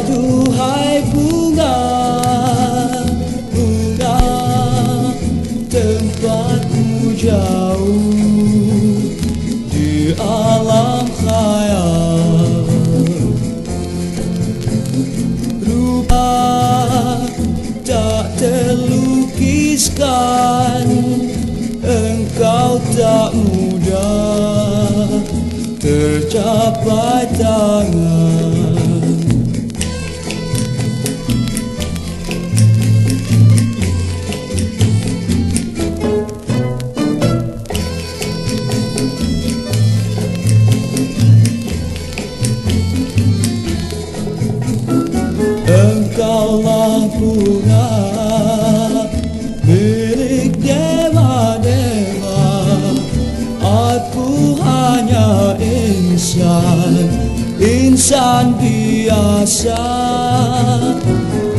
Aduhai bunga Bunga Tempatmu jauh Di alam khayal. Rupa tak terlukiskan Engkau tak mudah tercapai tangan Engkaulah bunga milik dewa-dewa Aku hanya insan, insan biasa.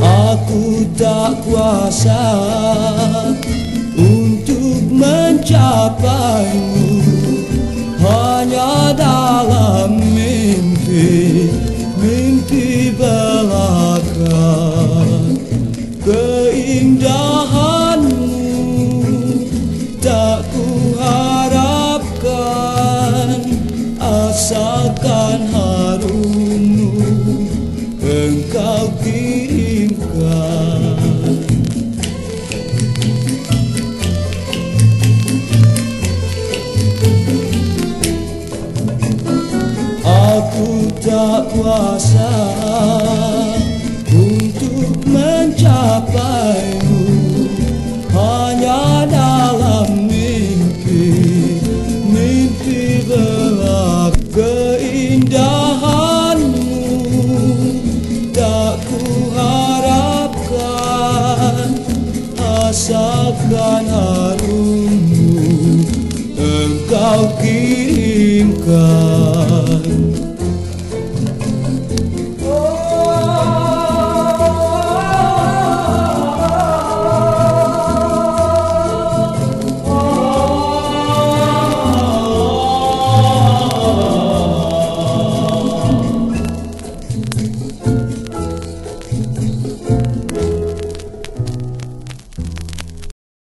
Aku tak kuasa untuk mencapaimu tak kuharapkan Asalkan harummu engkau kirimkan. Aku tak kuasa rasakan harummu Engkau kirimkan.